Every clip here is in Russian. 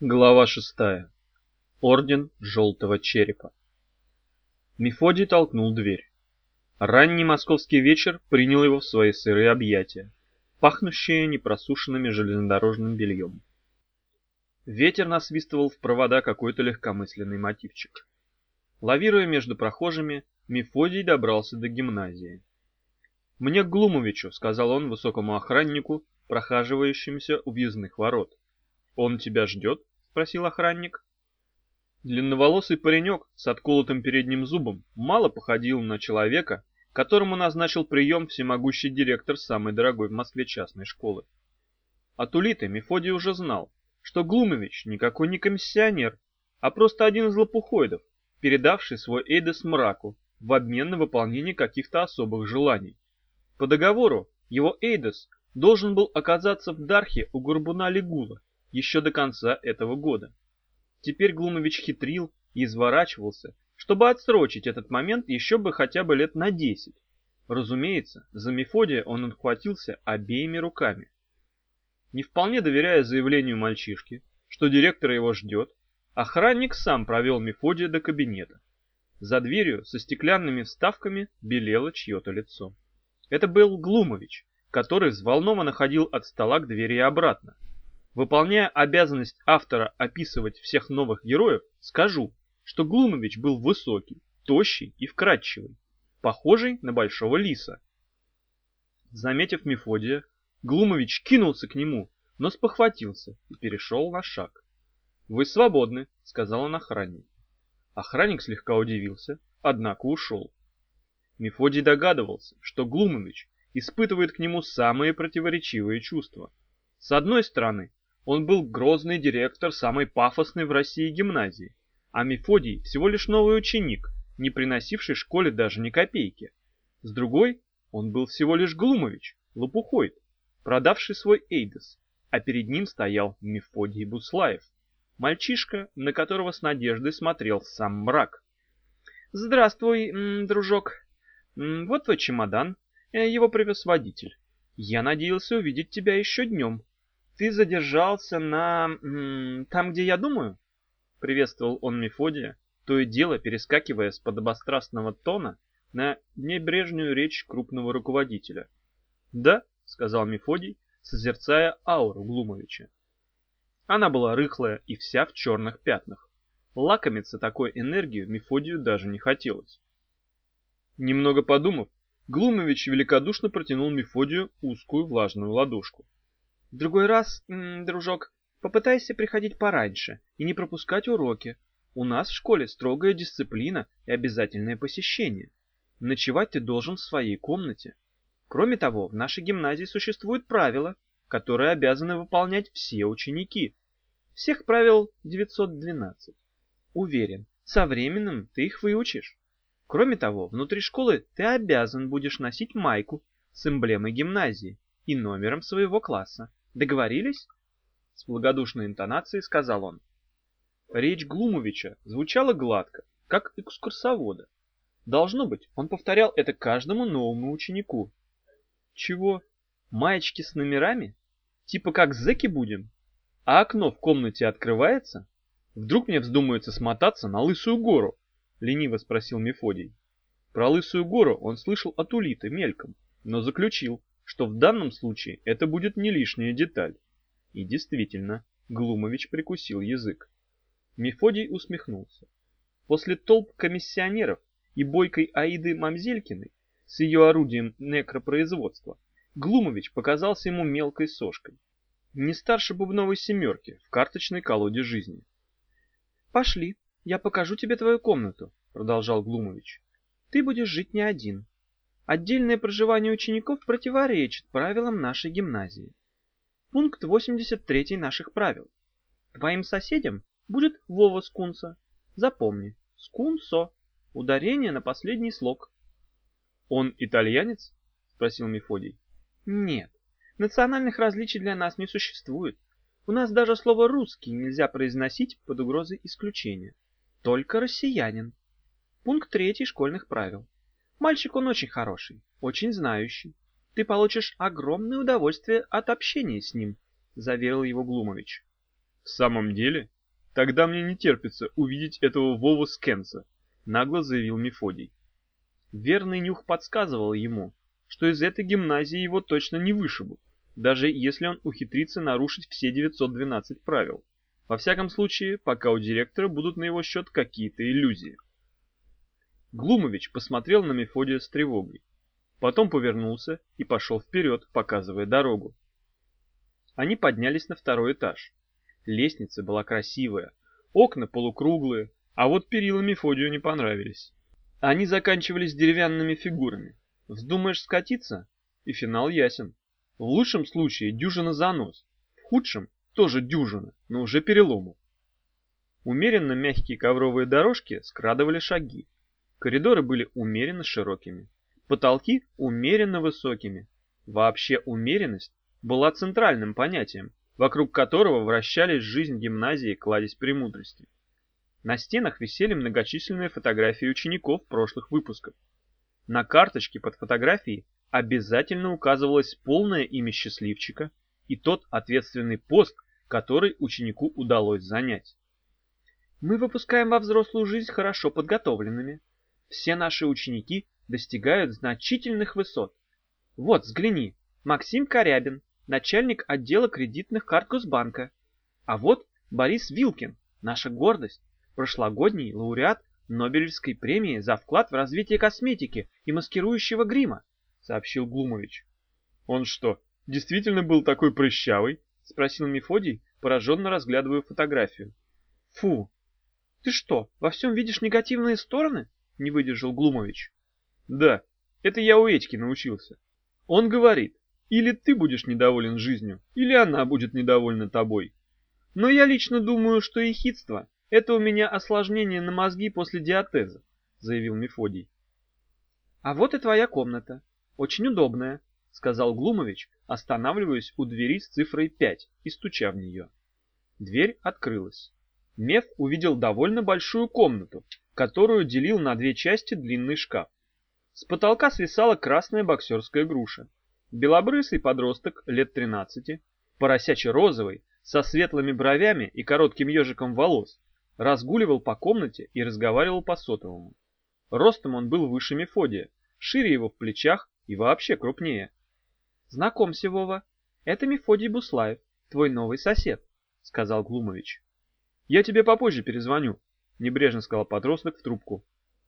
Глава шестая. Орден Желтого Черепа. Мефодий толкнул дверь. Ранний московский вечер принял его в свои сырые объятия, пахнущие непросушенными железнодорожным бельем. Ветер насвистывал в провода какой-то легкомысленный мотивчик. Лавируя между прохожими, Мефодий добрался до гимназии. «Мне к Глумовичу», — сказал он высокому охраннику, прохаживающимся у въездных ворот. «Он тебя ждет?» — спросил охранник. Длинноволосый паренек с отколотым передним зубом мало походил на человека, которому назначил прием всемогущий директор самой дорогой в Москве частной школы. От Улиты Мефодий уже знал, что Глумович никакой не комиссионер, а просто один из лопухоидов, передавший свой Эйдес мраку в обмен на выполнение каких-то особых желаний. По договору его Эйдес должен был оказаться в Дархе у Горбуна Легула еще до конца этого года. Теперь Глумович хитрил и изворачивался, чтобы отсрочить этот момент еще бы хотя бы лет на десять. Разумеется, за Мефодия он ухватился обеими руками. Не вполне доверяя заявлению мальчишки, что директор его ждет, охранник сам провел Мефодия до кабинета. За дверью со стеклянными вставками белело чье-то лицо. Это был Глумович, который взволнованно ходил от стола к двери и обратно. Выполняя обязанность автора описывать всех новых героев, скажу, что Глумович был высокий, тощий и вкрадчивый, похожий на большого лиса. Заметив Мефодия, Глумович кинулся к нему, но спохватился и перешел на шаг. «Вы свободны», — сказал он охранник. Охранник слегка удивился, однако ушел. Мефодий догадывался, что Глумович испытывает к нему самые противоречивые чувства. С одной стороны, он был грозный директор самой пафосной в России гимназии, а Мефодий всего лишь новый ученик, не приносивший школе даже ни копейки. С другой, он был всего лишь Глумович, лопухойд, продавший свой Эйдес, а перед ним стоял Мефодий Буслаев, мальчишка, на которого с надеждой смотрел сам мрак. «Здравствуй, дружок. Вот твой чемодан. Э, его привез водитель. Я надеялся увидеть тебя еще днем. Ты задержался на... там, где я думаю?» Приветствовал он Мефодия, то и дело перескакивая с подобострастного тона на небрежную речь крупного руководителя. «Да», — сказал Мефодий, созерцая ауру Глумовича. Она была рыхлая и вся в черных пятнах. Лакомиться такой энергию Мефодию даже не хотелось. Немного подумав, Глумович великодушно протянул Мефодию узкую влажную ладошку. «В другой раз, дружок, попытайся приходить пораньше и не пропускать уроки. У нас в школе строгая дисциплина и обязательное посещение. Ночевать ты должен в своей комнате. Кроме того, в нашей гимназии существуют правила, которые обязаны выполнять все ученики. Всех правил 912. Уверен, со временем ты их выучишь. Кроме того, внутри школы ты обязан будешь носить майку с эмблемой гимназии и номером своего класса. Договорились? С благодушной интонацией сказал он. Речь Глумовича звучала гладко, как экскурсовода. Должно быть, он повторял это каждому новому ученику. Чего? Маечки с номерами? Типа как зэки будем? А окно в комнате открывается? Вдруг мне вздумается смотаться на Лысую гору? Лениво спросил Мефодий. Про Лысую гору он слышал от Улиты мельком, но заключил, что в данном случае это будет не лишняя деталь. И действительно, Глумович прикусил язык. Мефодий усмехнулся. После толп комиссионеров и бойкой Аиды Мамзелькиной с ее орудием некропроизводства Глумович показался ему мелкой сошкой. Не старше бубновой семерки в карточной колоде жизни. «Пошли, я покажу тебе твою комнату», — продолжал Глумович. «Ты будешь жить не один. Отдельное проживание учеников противоречит правилам нашей гимназии. Пункт 83 наших правил. Твоим соседям будет Вова Скунса. Запомни, Скунсо. Ударение на последний слог. «Он итальянец?» — спросил Мефодий. «Нет, национальных различий для нас не существует. У нас даже слово «русский» нельзя произносить под угрозой исключения. Только россиянин. Пункт третий школьных правил. Мальчик он очень хороший, очень знающий. Ты получишь огромное удовольствие от общения с ним, заверил его Глумович. В самом деле? Тогда мне не терпится увидеть этого Вову Скенса, нагло заявил Мефодий. Верный нюх подсказывал ему, что из этой гимназии его точно не вышибут, даже если он ухитрится нарушить все 912 правил. Во всяком случае, пока у директора будут на его счет какие-то иллюзии. Глумович посмотрел на Мефодия с тревогой. Потом повернулся и пошел вперед, показывая дорогу. Они поднялись на второй этаж. Лестница была красивая, окна полукруглые, а вот перила Мефодию не понравились. Они заканчивались деревянными фигурами. Вздумаешь скатиться, и финал ясен. В лучшем случае дюжина занос, в худшем тоже дюжина, но уже перелому. Умеренно мягкие ковровые дорожки скрадывали шаги. Коридоры были умеренно широкими, потолки умеренно высокими. Вообще умеренность была центральным понятием, вокруг которого вращались жизнь гимназии кладезь премудрости. На стенах висели многочисленные фотографии учеников прошлых выпусков. На карточке под фотографией обязательно указывалось полное имя счастливчика и тот ответственный пост, который ученику удалось занять. Мы выпускаем во взрослую жизнь хорошо подготовленными, все наши ученики достигают значительных высот. Вот, взгляни, Максим Корябин, начальник отдела кредитных карт Госбанка. А вот Борис Вилкин, наша гордость, прошлогодний лауреат Нобелевской премии за вклад в развитие косметики и маскирующего грима, сообщил Глумович. Он что, действительно был такой прыщавый? спросил Мефодий, пораженно разглядывая фотографию. Фу! Ты что, во всем видишь негативные стороны? — не выдержал Глумович. «Да, это я у Этьки научился. Он говорит, или ты будешь недоволен жизнью, или она будет недовольна тобой. Но я лично думаю, что ехидство — это у меня осложнение на мозги после диатеза», — заявил Мефодий. «А вот и твоя комната. Очень удобная», — сказал Глумович, останавливаясь у двери с цифрой 5 и стуча в нее. Дверь открылась. Меф увидел довольно большую комнату, которую делил на две части длинный шкаф. С потолка свисала красная боксерская груша. Белобрысый подросток лет 13, поросячий розовый, со светлыми бровями и коротким ежиком волос, разгуливал по комнате и разговаривал по сотовому. Ростом он был выше Мефодия, шире его в плечах и вообще крупнее. «Знакомься, Вова, это Мефодий Буслаев, твой новый сосед», — сказал Глумович. «Я тебе попозже перезвоню», — небрежно сказал подросток в трубку.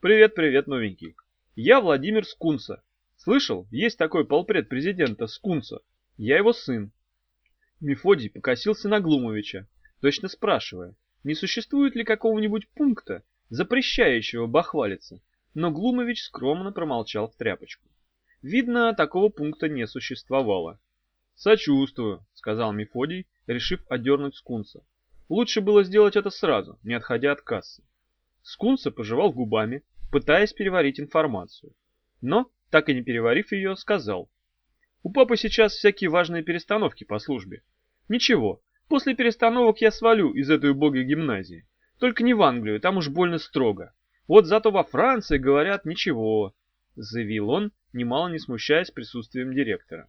«Привет, привет, новенький. Я Владимир Скунса. Слышал, есть такой полпред президента Скунса. Я его сын». Мефодий покосился на Глумовича, точно спрашивая, не существует ли какого-нибудь пункта, запрещающего бахвалиться, но Глумович скромно промолчал в тряпочку. Видно, такого пункта не существовало. «Сочувствую», — сказал Мефодий, решив одернуть Скунса. Лучше было сделать это сразу, не отходя от кассы. Скунса пожевал губами, пытаясь переварить информацию. Но, так и не переварив ее, сказал. У папы сейчас всякие важные перестановки по службе. Ничего, после перестановок я свалю из этой убогой гимназии. Только не в Англию, там уж больно строго. Вот зато во Франции говорят ничего, заявил он, немало не смущаясь присутствием директора.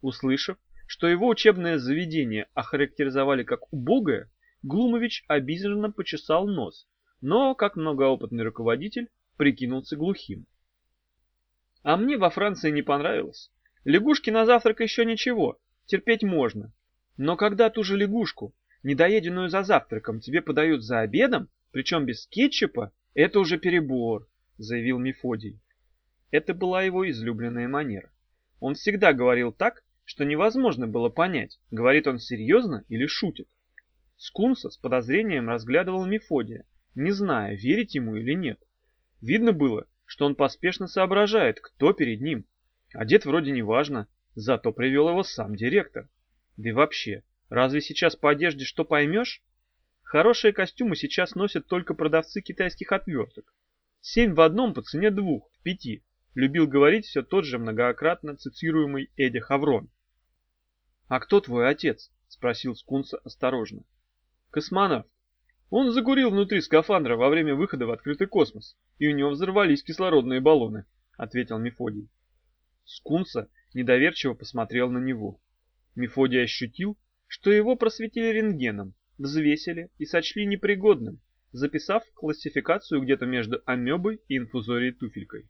Услышав, что его учебное заведение охарактеризовали как убогое, Глумович обиженно почесал нос, но, как многоопытный руководитель, прикинулся глухим. А мне во Франции не понравилось. Лягушки на завтрак еще ничего, терпеть можно. Но когда ту же лягушку, недоеденную за завтраком, тебе подают за обедом, причем без кетчупа, это уже перебор, заявил Мефодий. Это была его излюбленная манера. Он всегда говорил так, что невозможно было понять, говорит он серьезно или шутит. Скунса с подозрением разглядывал Мефодия, не зная, верить ему или нет. Видно было, что он поспешно соображает, кто перед ним. Одет вроде не важно, зато привел его сам директор. Да и вообще, разве сейчас по одежде что поймешь? Хорошие костюмы сейчас носят только продавцы китайских отверток. Семь в одном по цене двух, в пяти, любил говорить все тот же многократно цитируемый Эдя Хаврон. «А кто твой отец?» — спросил Скунса осторожно. Космонавт. Он закурил внутри скафандра во время выхода в открытый космос, и у него взорвались кислородные баллоны, ответил Мефодий. Скунса недоверчиво посмотрел на него. Мефодий ощутил, что его просветили рентгеном, взвесили и сочли непригодным, записав классификацию где-то между амебой и инфузорией туфелькой.